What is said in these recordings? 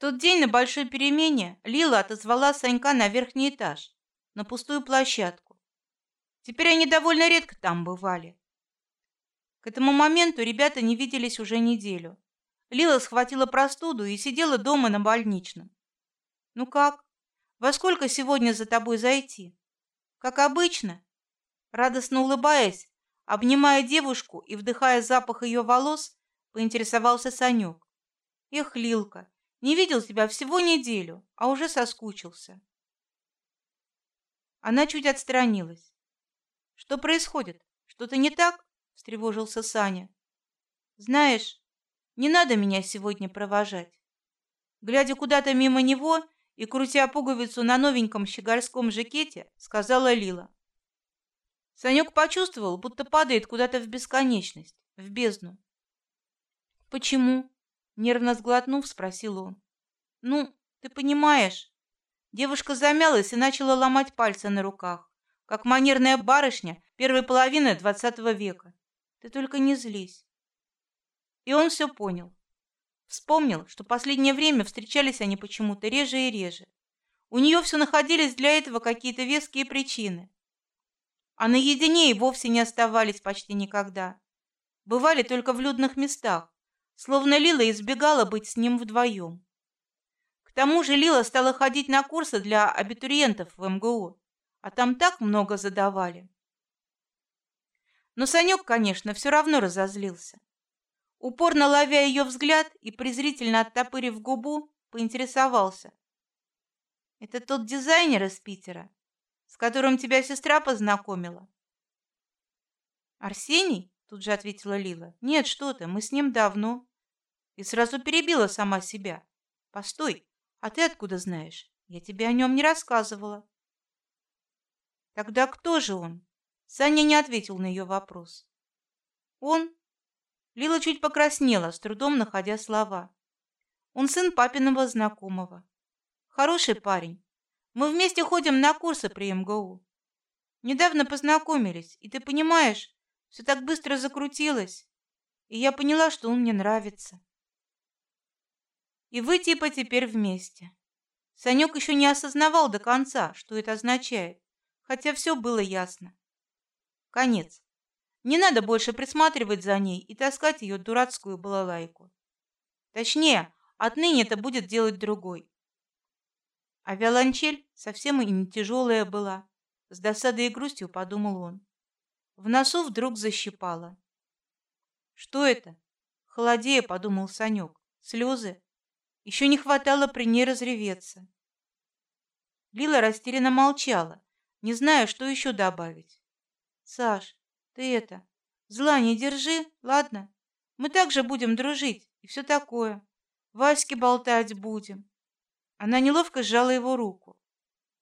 тот день на большой перемене Лила отозвала Санька на верхний этаж, на пустую площадку. Теперь они довольно редко там бывали. К этому моменту ребята не виделись уже неделю. Лила схватила простуду и сидела дома на больничном. Ну как? Во сколько сегодня за тобой зайти? Как обычно. Радостно улыбаясь, обнимая девушку и вдыхая запах ее волос, поинтересовался Санек. Эх, Лилка, не видел тебя всего неделю, а уже соскучился. Она чуть отстранилась. Что происходит? Что-то не так? встревожился Саня. Знаешь, не надо меня сегодня провожать. Глядя куда-то мимо него и крутя пуговицу на новеньком щегольском жакете, сказала Лила. Санек почувствовал, будто падает куда-то в бесконечность, в бездну. Почему? Нервно сглотнув, спросил он. Ну, ты понимаешь. Девушка замялась и начала ломать пальцы на руках, как манерная барышня первой половины двадцатого века. Ты только не злись. И он все понял. Вспомнил, что последнее время встречались они почему-то реже и реже. У нее все находились для этого какие-то веские причины. А наедине и вовсе не оставались почти никогда. Бывали только в людных местах, словно Лила избегала быть с ним вдвоем. К тому же Лила стала ходить на курсы для абитуриентов в МГУ, а там так много задавали. Но Санек, конечно, все равно разозлился. Упорно ловя ее взгляд и презрительно оттопырив губу, поинтересовался: "Это тот дизайнер из Питера, с которым тебя сестра познакомила?" "Арсений?" тут же ответила Лила. "Нет, что ты, мы с ним давно" и сразу перебила сама себя. Постой, а ты откуда знаешь? Я тебе о нем не рассказывала. Тогда кто же он? Саня не ответил на ее вопрос. Он? Лила чуть покраснела, с трудом находя слова. Он сын папиного знакомого. Хороший парень. Мы вместе ходим на курсы при МГУ. Недавно познакомились, и ты понимаешь, все так быстро закрутилось, и я поняла, что он мне нравится. И вы типа теперь вместе. Санек еще не осознавал до конца, что это означает, хотя все было ясно. Конец. Не надо больше присматривать за ней и таскать ее дурацкую балалайку. Точнее, отныне это будет делать другой. А виолончель совсем и не тяжелая была. С досадой и грустью подумал он. В носу вдруг защипало. Что это? Холодея, подумал Санек. Слезы. Еще не хватало при ней разреветься. Лила растерянно молчала, не зная, что еще добавить. Саш, ты это зла не держи, ладно? Мы также будем дружить и все такое. Ваське болтать будем. Она неловко сжала его руку.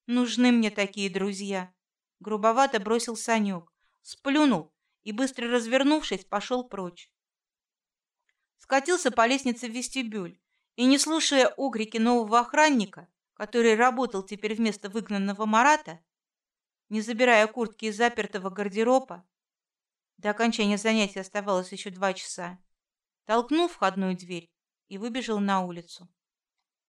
Нужны мне такие друзья. Грубовато бросил Санек, сплюнул и быстро развернувшись пошел прочь. Скатился по лестнице в вестибюль и, не слушая окрики нового охранника, который работал теперь вместо выгнанного Марата, не забирая куртки из запертого гардероба, до окончания занятия оставалось еще два часа, толкнул входную дверь и выбежал на улицу.